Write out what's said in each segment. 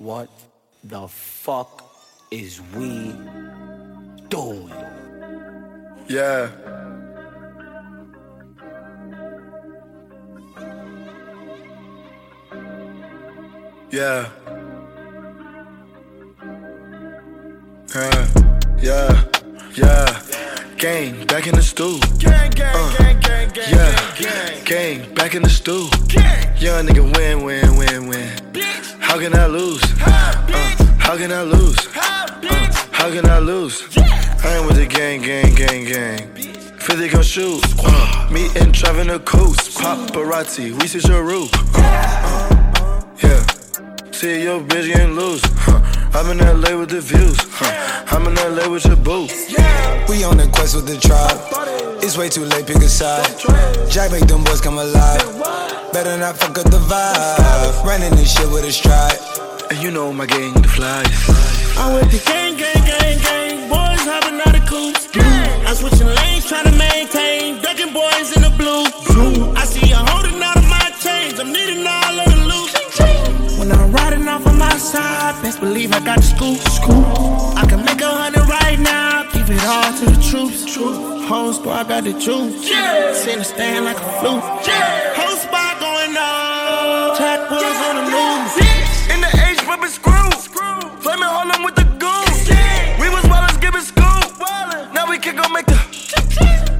What the fuck is we doing? Yeah. Yeah. Uh, yeah. Yeah. Gang, back in the stool. Gang, gang, Uh, gang, gang, gang, Yeah. gang, gang. Gang, back in the stool. Gang. Young nigga win, win, win, win. How can I lose? Uh, how can I lose? Uh, how can I lose? I am with the gang, gang, gang, gang. 50 gon' shoot. Uh, me and driving the coast. Paparazzi, we see your roof. Uh, yeah. See your bitch getting loose. Huh. I'm in LA with the views. Huh. I'm in LA with your boo. We on the quest with the tribe. It's way too late, pick a side. Jack make them boys come alive. Better not fuck up the vibe. Running this shit with a stride. And you know my gang, the flies. I'm with the gang, gang, gang, gang. Boys hopping out of coops. I'm switching lanes, trying to maintain. Ducking boys in the blue. I see you holding out of my chains. I'm needing all of the loot. When I'm riding off on my side, best believe I got the scoop. I can make a hundred right now. Keep it all to the troops. Whole squad got the juice. Send a stand like a flute. Whole spot going on. On the. In the H, screw. Flaming Harlem with the. We was school. Now we can go make the.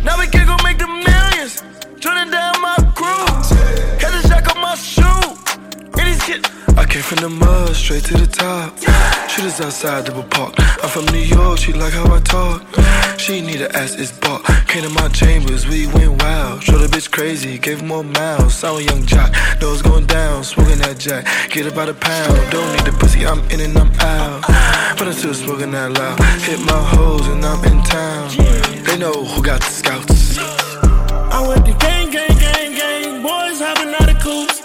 Now we can go make the millions. Turning down my crew. Had to jack up my shoe. And these kids. I came from the mud, straight to the top. Shooters outside the park. I'm from New York, she like how I talk. She need a ass is bought. Came to my chambers, we went wild. The crazy, gave more miles. I'm a young jock, nose going down, smoking that jack. Get about a pound, don't need the pussy, I'm in and I'm out. But I'm still smoking that loud. Hit my hoes and I'm in town. They know who got the scouts. I'm with the gang, gang, gang, gang. Boys hopping out of coops.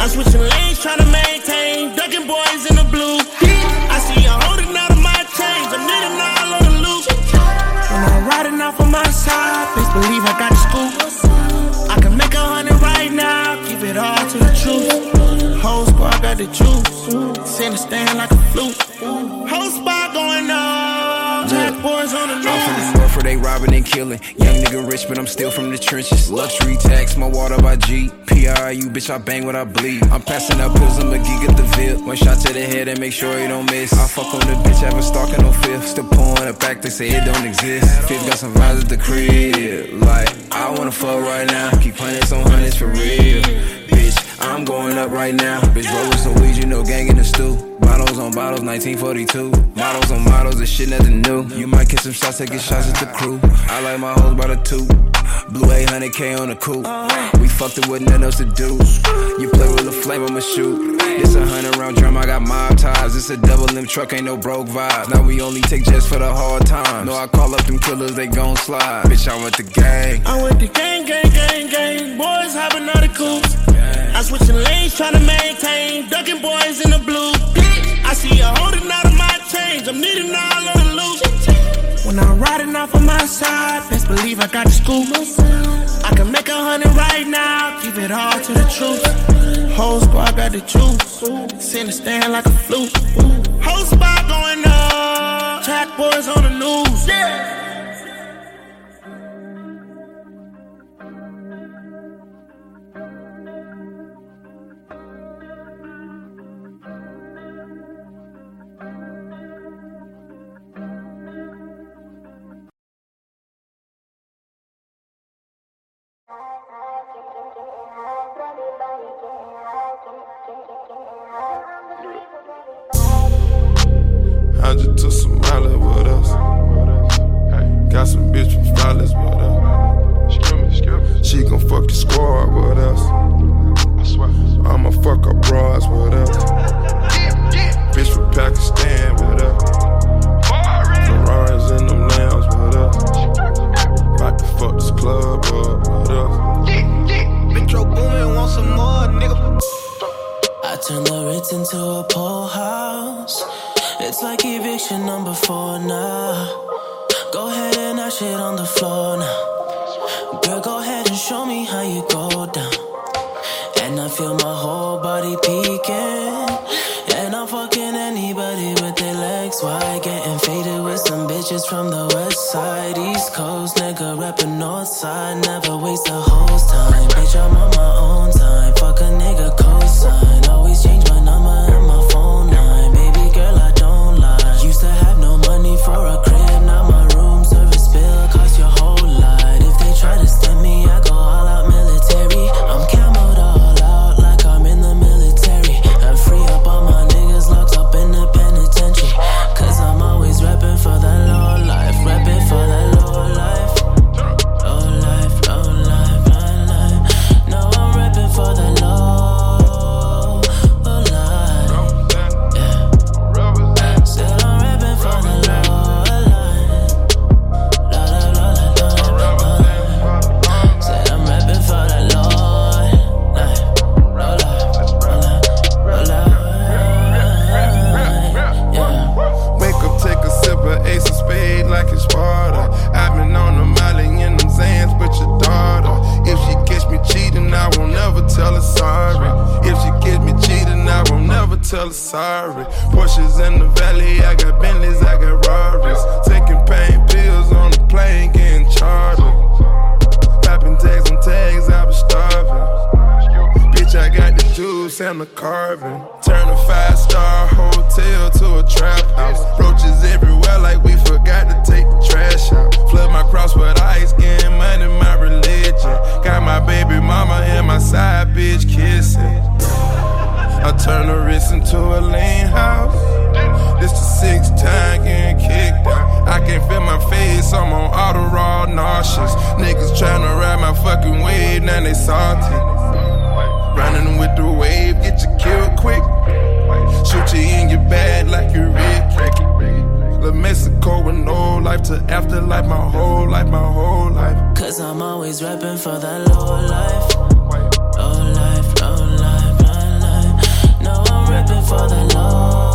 I'm switching trenches. Luxury tax, my water by G. PRU, bitch, I bang what I bleed. I'm passing out pills, I'm a geek at the Ville. One shot to the head and make sure you don't miss. I fuck on the bitch, haven't stalking no fifth. Still pouring it back, they say it don't exist. Fifth got some vibes at the crib. Like, I wanna fuck right now. Keep hundreds on hundreds for real. Bitch, I'm going up right now. Bitch, roll with some weed, you know, gang in the stew. Bottles on bottles, 1942. Models on models, this shit nothing new. You might get some shots, taking shots at the crew. I like my hoes by the two. Blue 800K on the coupe. We fucked it with nothing else to do. You play with a flame, I'ma shoot. It's a hundred round drum, I got mob ties. It's a double limb truck, ain't no broke vibes. Now we only take jets for the hard times. No, I call up them killers, they gon' slide. Bitch, I'm with the gang. I'm with the gang, gang, gang, gang. Boys hopping out of coops. I'm switching lanes, trying to maintain. Ducking boys in the blue. I see you holding out of my chains. I'm needing all of the loot. When I'm riding off on my side, best believe I got the scoop. I can make a hundred right now. Keep it all to the truth. Whole squad got the juice. Send a stand like a flute. Whole spot going up. Track boys on the news. Yeah. Squad with us. I'ma fuck her bras with us. Bitch from Pakistan with us. Ferraris in them lambs with us. About to fuck this club up with us. Metro Boomin, want some more, nigga. I turn the Ritz into a pool house. It's like eviction number four now. Go ahead and that shit on the floor now show me how you go down. And I feel my whole body peeking. And I'm fucking anybody with their legs wide. Getting faded with some bitches from the west side, east coast. Nigga, rapping north side. Never waste a Turn a wrist into a lean house. This the sixth time getting kicked out. I can't feel my face, I'm on auto raw nauseous. Niggas tryna ride my fucking wave, now they salty. Running with the wave, get you killed quick. Shoot you in your back like you Ricky. La Mexico with no life to afterlife, my whole life, my whole life. Cause I'm always rapping for that low life. for the love.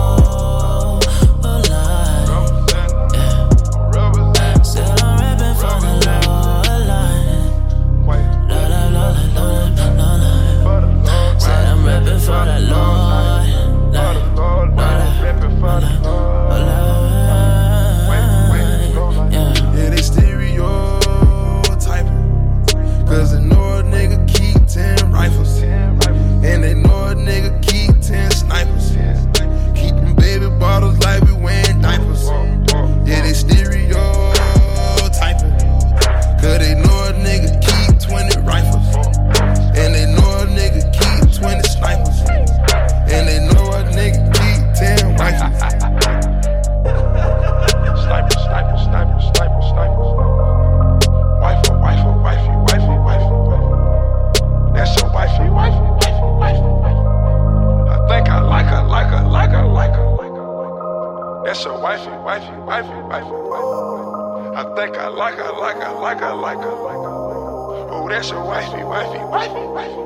That's your wifey, wifey, wifey, wifey.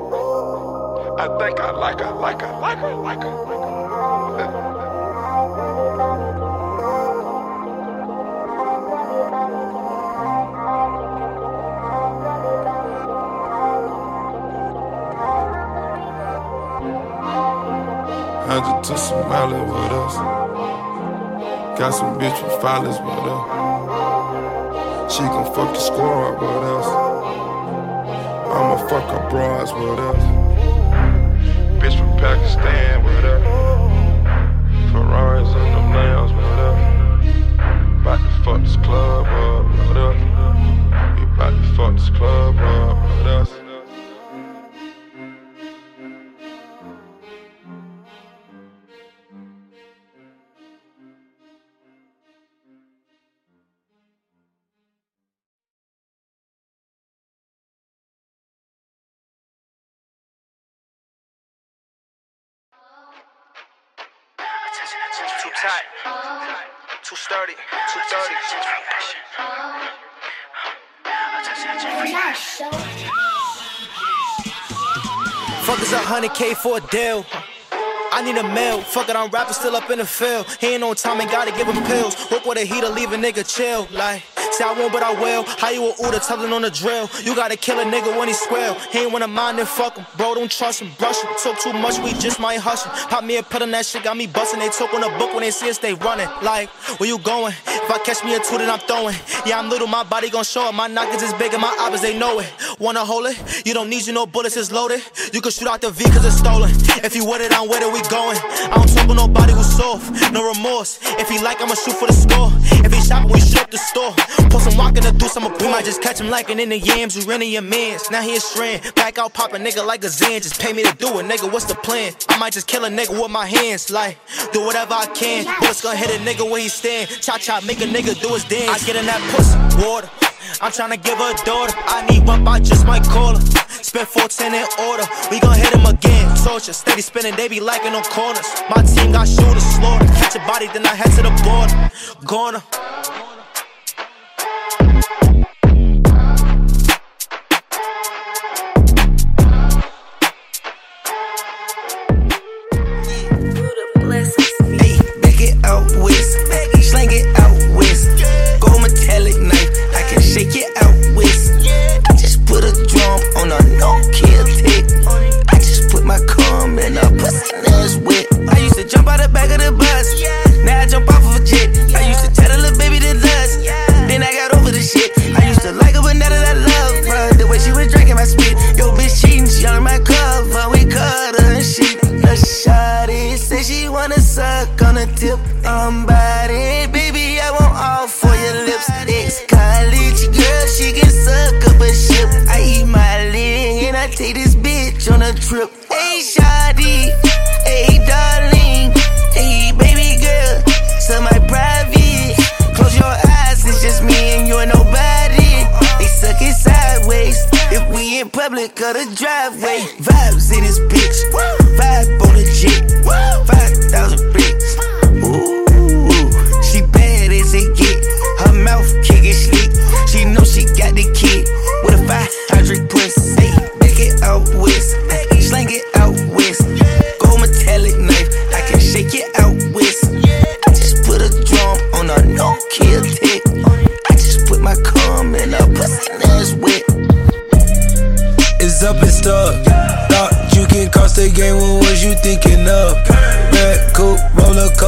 I think I like her, like her, like her, like her, I like Hundred to Somalia with us. Got some bitch from Follies with us. She gon' fuck the squad with us. I'ma fuck up bras with us. Bitch from Pakistan with her. Ferraris and them lambs with us. About to fuck this club up with us. We about to fuck this club up with us. Fuck is a hundred K for a deal. I need a meal. Fuck it, I'm rapping still up in the field. He ain't on time and gotta give him pills. Work with a heater, leave a nigga chill. Like. Say I won't, but I will. How you a order, telling on the drill? You gotta kill a nigga when he square. He ain't wanna mind then fuck him. Bro, don't trust him, brush him. Talk too much, we just might hush him. Pop me a pill on that shit, got me bustin'. They talk on the book when they see us, they running. Like, where you going? If I catch me a two, then I'm throwing. Yeah, I'm little, my body gon' show it. My knockers is big and my oppers, they know it. Wanna hold it? You don't need you no bullets, it's loaded. You can shoot out the V cause it's stolen. If you with it, I'm with it, we going. I don't talk with nobody who's soft, no remorse. If he like, I'ma shoot for the score. If he shopping, we shoot the store. Deuce, I'ma We might just catch him like an in the yams, you renting your mans. Now he a strand. Back out, pop a nigga like a Zan. Just pay me to do it, nigga. What's the plan? I might just kill a nigga with my hands. Like, do whatever I can. Bullets gonna hit a nigga where he stand. Cha cha, make a nigga do his dance. I get in that pussy, water. I'm tryna give her a daughter. I need one, I just might call her. Spend 14 in order. We gon' hit him again. Torture, steady spinning, they be liking on corners. My team got shooters, slaughter. Catch a body, then I head to the border. Gonna. public or the driveway.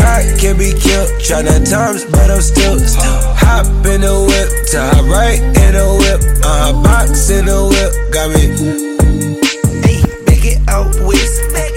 I can be killed. Tryna times, but I'm still. Hop in the whip, to hop right in the whip. Uh, box in the whip, got me. Hey, make it out with.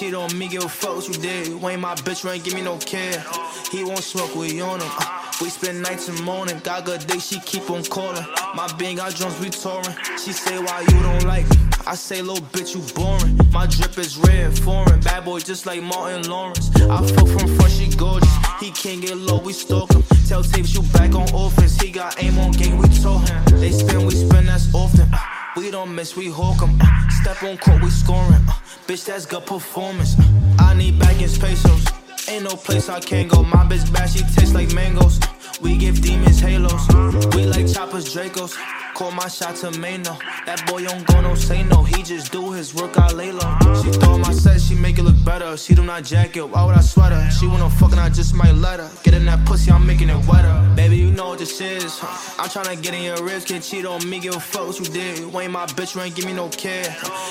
Give a fuck what you did. My bitch, ain't give me no care. He won't smoke, we on him. Uh, we spend nights and morning. Got good day, she keep on calling. My being got drums, we touring. She say, why you don't like me? I say, little bitch, you boring. My drip is red, foreign. Bad boy, just like Martin Lawrence. I fuck from front, she gorgeous. He can't get low, we stalk him. Tell tapes you back on offense. He got aim on game, we told him. They spin, we spin, that's often. We don't miss, we hawk him. Step on court, we scoring. Uh, bitch, that's good performance. Uh, I need baggins pesos. Ain't no place I can't go. My bitch bad, she tastes like mangoes. We give demons halos. We like choppers, Dracos. Call my shot to Mano. That boy don't go no say no, he just do his work, I lay low. She throw my set, she make it look better. She do not jacket, why would I sweat her? She wanna fucking, I just might let her. Get in that pussy, I'm making it wetter. Baby, you know what this is. Huh? I'm tryna get in your ribs, can't cheat on me, give a fuck what you did. Ain't my bitch, you ain't give me no care.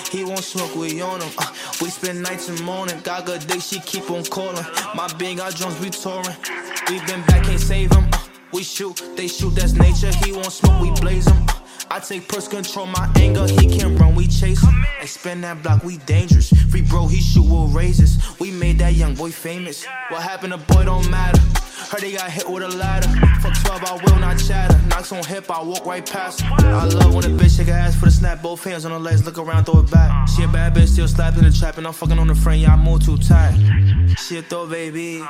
He won't smoke, we on him. Uh, we spend nights and morning. Got good dick, she keep on calling. My being got drums, we touring. We been back, can't save him. Uh, we shoot, they shoot, that's nature. He won't smoke, we blaze him. Uh, I take push control my anger, he can't run, we chase him. I spin that block, we dangerous. Free bro, he shoot with razors. We made that young boy famous. What happened to boy don't matter. Heard he got hit with a ladder. Fuck 12, I will not chatter. Knocks on hip, I walk right past him. I love when a bitch shake her ass for the snap, both hands on her legs, look around, throw it back. She a bad bitch, still slapping the trap, and I'm fucking on the frame, yeah, I move too tight. She a throw, baby.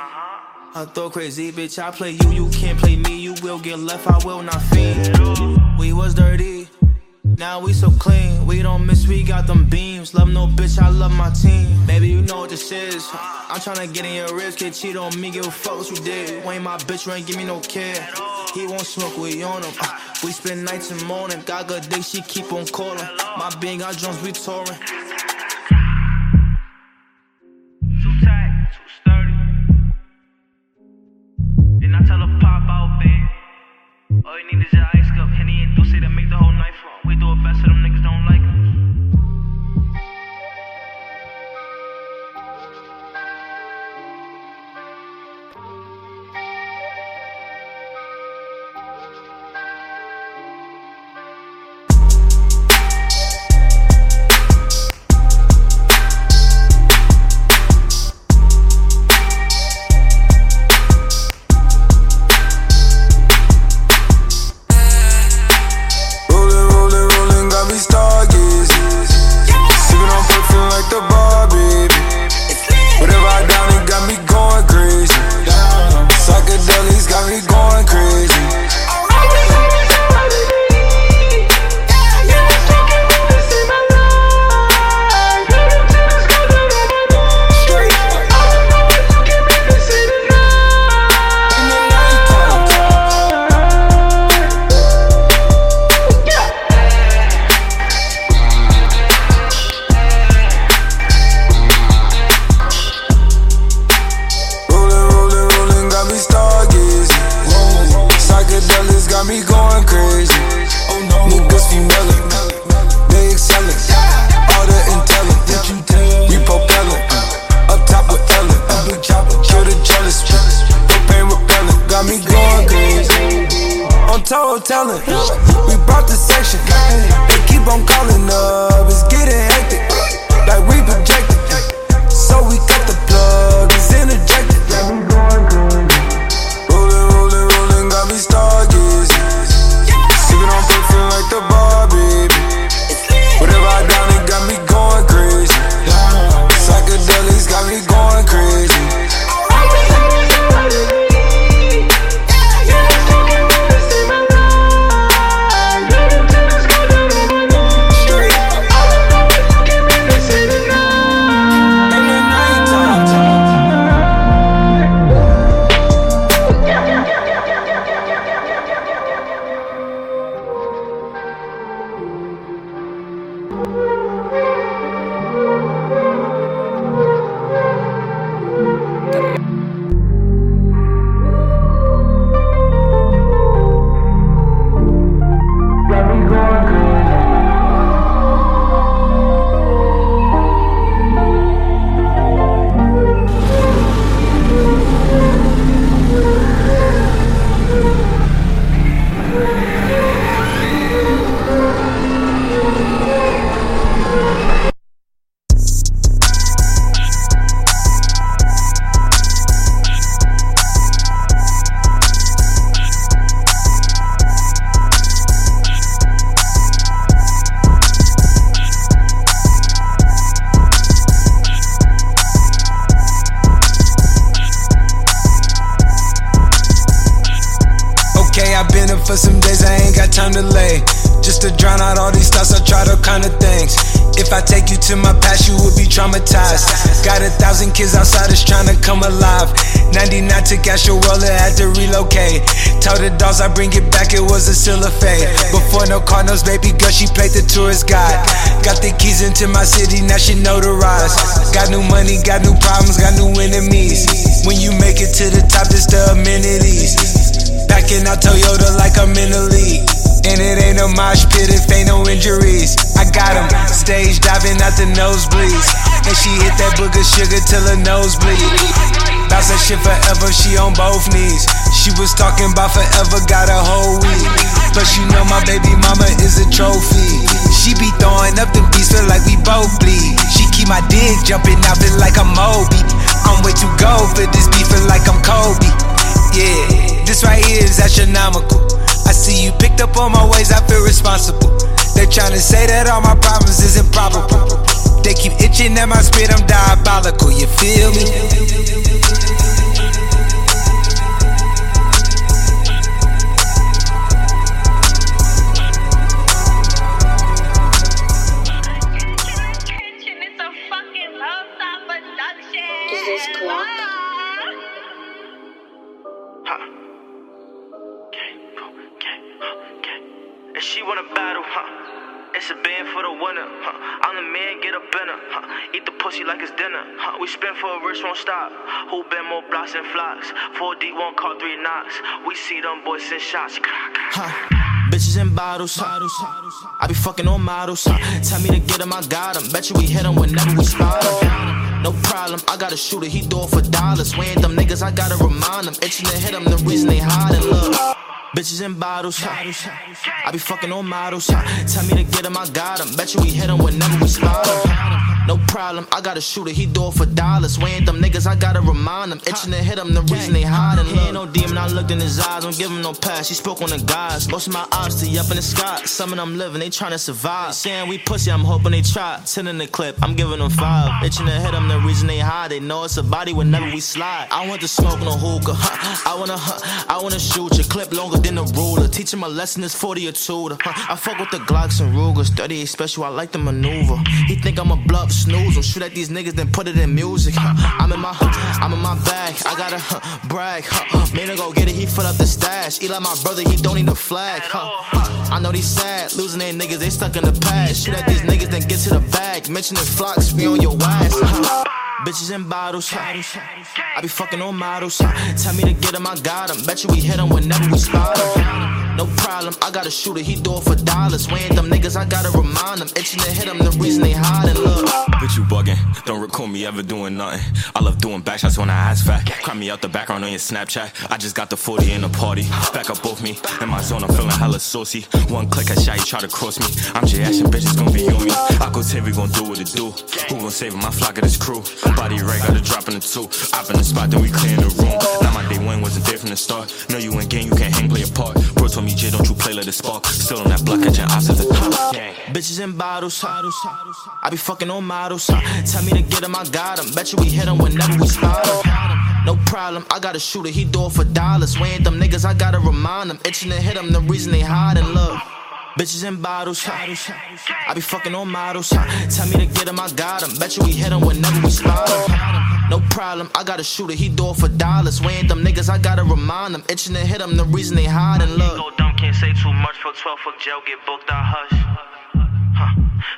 I throw crazy, bitch. I play you, you can't play me. You will get left, I will not feed. We was dirty, now we so clean. We don't miss, we got them beams. Love no bitch, I love my team. Baby, you know what this is. I'm tryna get in your ribs, can't cheat on me, give a fuck what you did. Ain't my bitch, you ain't give me no care. He won't smoke, we on him. Uh, we spend nights and morning. Got good dick, she keep on calling. My being got drums, we touring. All need is time to lay. Just to drown out all these thoughts, I try all kind of things. If I take you to my past, you would be traumatized. Got a thousand kids outsiders trying to come alive. 99 took Asher Roller, had to relocate. Told the dolls I bring it back, it was a silver fade. Before no Cardinals, baby girl, she played the tourist guide. Got the keys into my city, now she notarized. Got new money, got new problems, got new enemies. When you make it to the top, just the amenities. Backing out Toyota like I'm in the league. And it ain't a mosh pit if ain't no injuries. I got him stage diving out the nosebleeds. And she hit that booger sugar till her nose bleed. Bounce that shit forever, she on both knees. She was talking about forever, got a whole week. But you know my baby mama is a trophy. She be throwing up them beats, feel like we both bleed. She keep my dick jumping out, feel like I'm Moby. I'm way too gold for this beef, feel like I'm Kobe. Yeah, this right here is astronomical. I see you picked up on my ways, I feel responsible. They tryna say that all my problems is improbable. They keep itching at my spit, I'm diabolical, you feel me? This clock? It's a band for the winner, huh? I'm the man, get up in her, huh? Eat the pussy like it's dinner, huh? We spin for a rich, won't stop. Who been more blocks and flocks? Four deep, one call, three knocks. We see them boys send shots. Bitches in bottles, huh? I be fucking on models? Tell me to get him, I got him. Bet you we hit him whenever we spot him. No problem, I got a shooter, he do it for dollars. We ain't them niggas, I gotta remind them. Itching to hit him, the reason they hiding, look. Bitches in bottles, huh? I be fucking on models, huh? Tell me to get him, I got him. Bet you we hit him whenever we spot him. No problem, I got a shooter, he do it for dollars. We ain't them niggas, I gotta remind them. Itching to hit him, the reason they hiding. He ain't no demon, I looked in his eyes, don't give him no pass. He spoke on the guys. Most of my ops, they up in the sky. Some of them living, they tryna survive. Saying we pussy, I'm hoping they try. Ten in the clip, I'm giving them five. Itching to hit them, the reason they hide. They know it's a body whenever we slide. I want to smoke no hookah, huh? I wanna, huh? I wanna shoot your clip longer than the ruler. Teach him a lesson, is 40 or tutor. Huh? I fuck with the Glocks and Rugers, 38 special, I like the maneuver. He think I'm a bluff snooze, I'm shoot at these niggas, then put it in music. I'm in my, I'm in my bag, I gotta brag. Man, to go get it, he fill up the stash. Eli, my brother, he don't need a flag. I know they sad, losing their niggas, they stuck in the past. Shoot at these niggas, then get to the bag. Mentioning flocks, we on your ass. Huh? Bitches in bottles, huh? I be fucking on models, huh? Tell me to get him, I got him. Bet you we hit him whenever we spot him. No problem, I got a shooter, he do it for dollars. We ain't them niggas, I gotta remind them. Itching to hit them, the reason they hiding, look. Bitch, you bugging. Don't record me ever doing nothing. I love doing backshots when I ass fat. Cry me out the background on your Snapchat. I just got the 40 in the party. Back up both me. In my zone, I'm feeling hella saucy. One click, I shot you try to cross me. I'm J Ash and bitches gon' be on me. I go tell we gon' do what it do. Who gon' save my flock of this crew? Body right, got a drop in the two. Up in the spot, then we clear in the room. Now my day one wasn't there from the start. Know you ain't game, you can't hang, play a part. Bro told me, J, don't you play, let it spark. Still on that block, catching ops at the top. Bitches in bottles? I be fucking on models? Tell me to get him, I got him. Bet you we hit him whenever we spot him. No problem, I got a shooter, he do it for dollars. We ain't them niggas, I gotta remind them. Itching to hit them, the reason they hiding, look. Bitches in bottles? I be fucking on models? Tell me to get him, I got him. Bet you we hit him whenever we spot him. No problem, I got a shooter, he do it for dollars. We ain't them niggas, I gotta remind them. Itching to hit them, the reason they hiding, look. Go dumb, can't say too much. Fuck 12, fuck jail, get booked, I hush.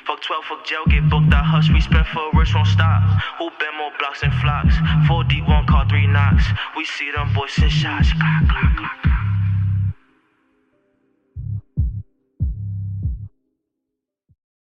Fuck 12, fuck jail, get booked, I hush. We spend for a rich, won't stop. Who been more blocks and flocks? 4 deep, one call, three knocks. We see them boys send shots. Clock, clock, clock.